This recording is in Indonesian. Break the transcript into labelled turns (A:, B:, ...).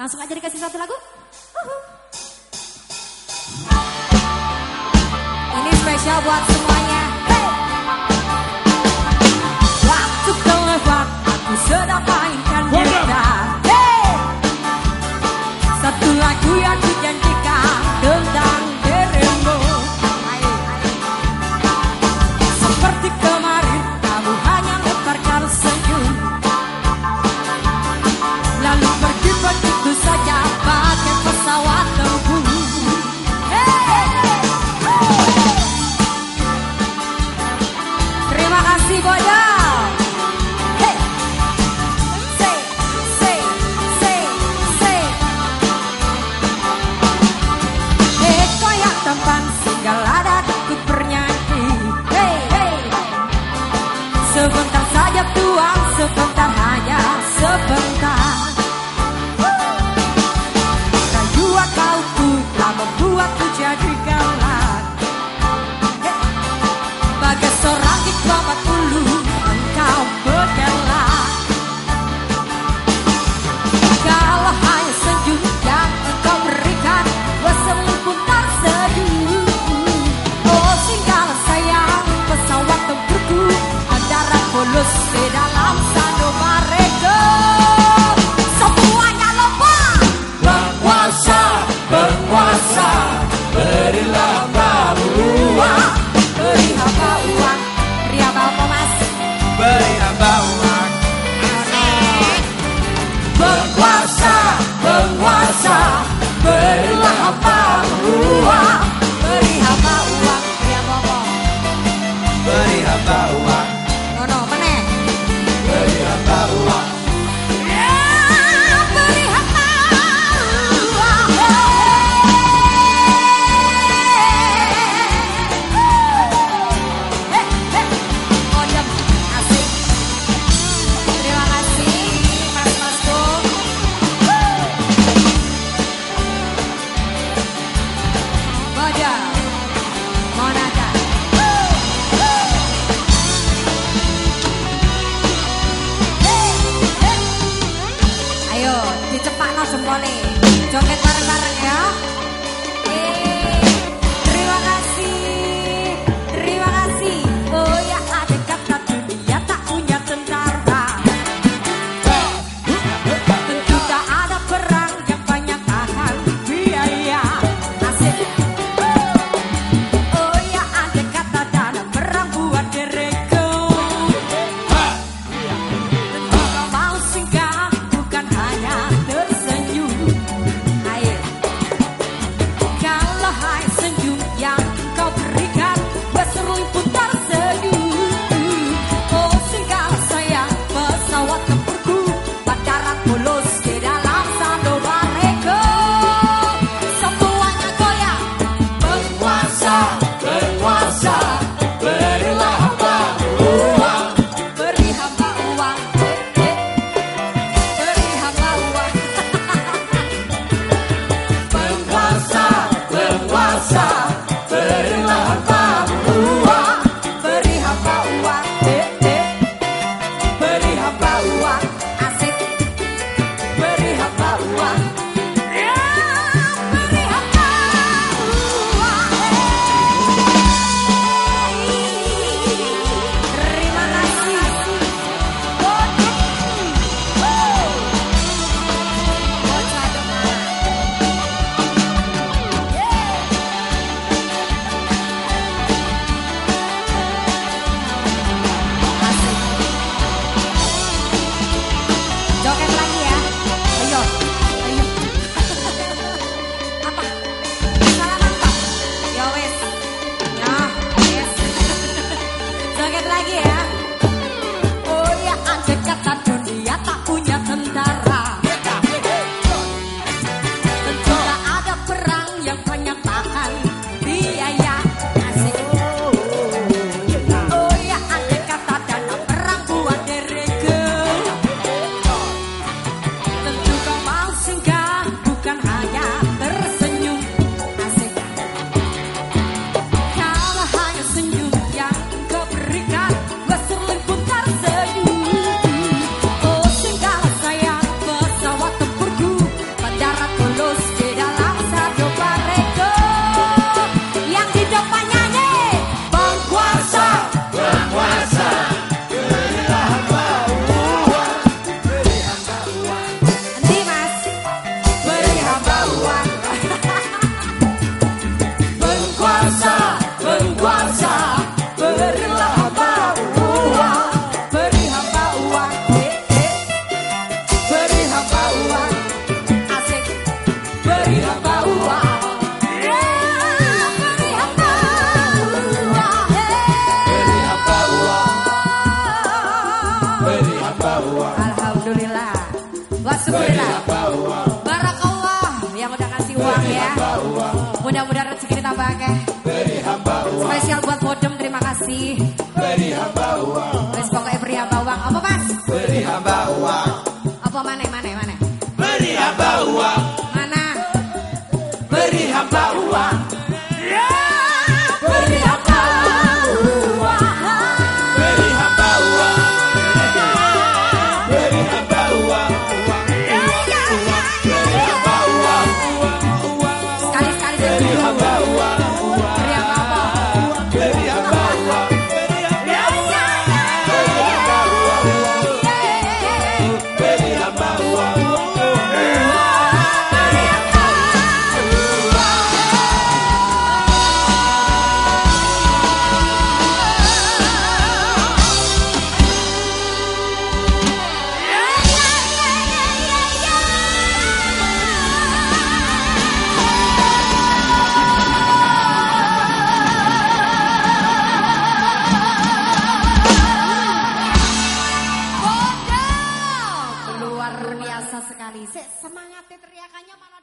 A: Langsung aja dikasih satu lagu. Uhuh. Ini spesial buat semua. jempolnya Joget bareng-bareng ya. di Beri hamba uang Wes pokoknya beri hamba uang Apa pas?
B: Beri hamba uang
A: Apa mana mana mana? sekali. semangat semangatnya teriakannya para